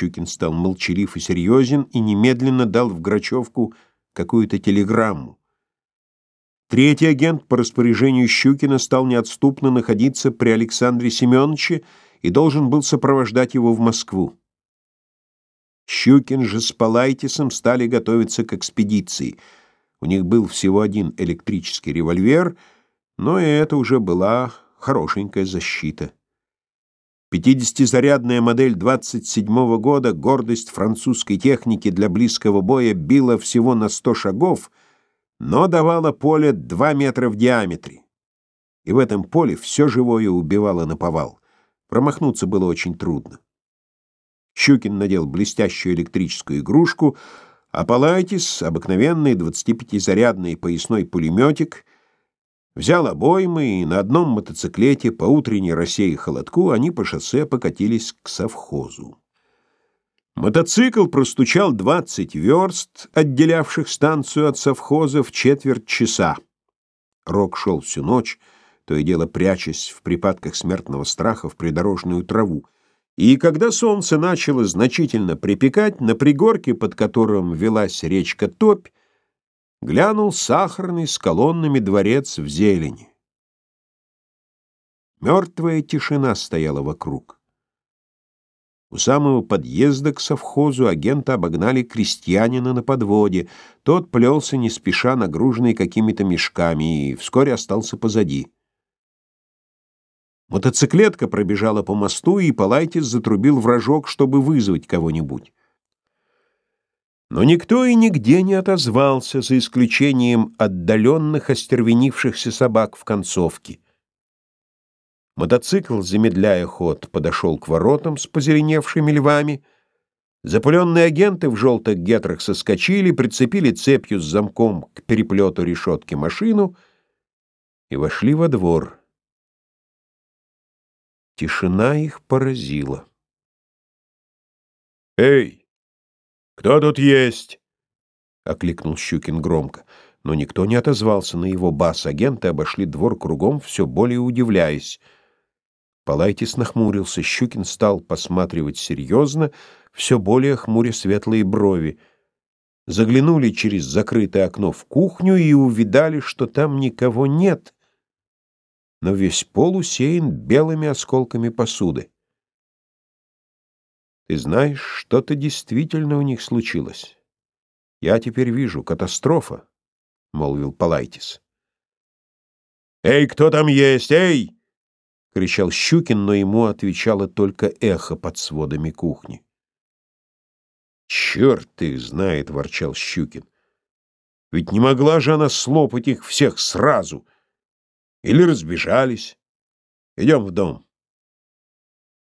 Щукин стал молчалив и серьезен и немедленно дал в Грачевку какую-то телеграмму. Третий агент по распоряжению Щукина стал неотступно находиться при Александре Семеновиче и должен был сопровождать его в Москву. Щукин же с Палайтисом стали готовиться к экспедиции. У них был всего один электрический револьвер, но и это уже была хорошенькая защита. 50-зарядная модель 27 -го года, гордость французской техники для близкого боя, била всего на 100 шагов, но давала поле 2 метра в диаметре. И в этом поле все живое убивало на повал. Промахнуться было очень трудно. Щукин надел блестящую электрическую игрушку, а Палайтис — обыкновенный 25-зарядный поясной пулеметик — Взял обоймы, и на одном мотоциклете по утренней росе и холодку они по шоссе покатились к совхозу. Мотоцикл простучал 20 верст, отделявших станцию от совхоза, в четверть часа. Рок шел всю ночь, то и дело прячась в припадках смертного страха в придорожную траву. И когда солнце начало значительно припекать, на пригорке, под которым велась речка Топь, глянул сахарный с колоннами дворец в зелени. Мертвая тишина стояла вокруг. У самого подъезда к совхозу агента обогнали крестьянина на подводе. Тот плелся не спеша, нагруженный какими-то мешками, и вскоре остался позади. Мотоциклетка пробежала по мосту, и Палайтис затрубил в рожок, чтобы вызвать кого-нибудь. Но никто и нигде не отозвался, за исключением отдаленных остервенившихся собак в концовке. Мотоцикл, замедляя ход, подошел к воротам с позеленевшими львами. Запыленные агенты в желтых гетрах соскочили, прицепили цепью с замком к переплету решетки машину и вошли во двор. Тишина их поразила. «Эй!» «Кто тут есть?» — окликнул Щукин громко. Но никто не отозвался на его бас. Агенты обошли двор кругом, все более удивляясь. Палайтис нахмурился. Щукин стал посматривать серьезно, все более хмуря светлые брови. Заглянули через закрытое окно в кухню и увидали, что там никого нет, но весь пол усеян белыми осколками посуды. Ты знаешь, что-то действительно у них случилось. Я теперь вижу катастрофа, молвил Палайтис. Эй, кто там есть? Эй! кричал Щукин, но ему отвечало только эхо под сводами кухни. «Черт их знает!» — ворчал Щукин. «Ведь не могла же она слопать их всех сразу! Или разбежались! Идем в дом!»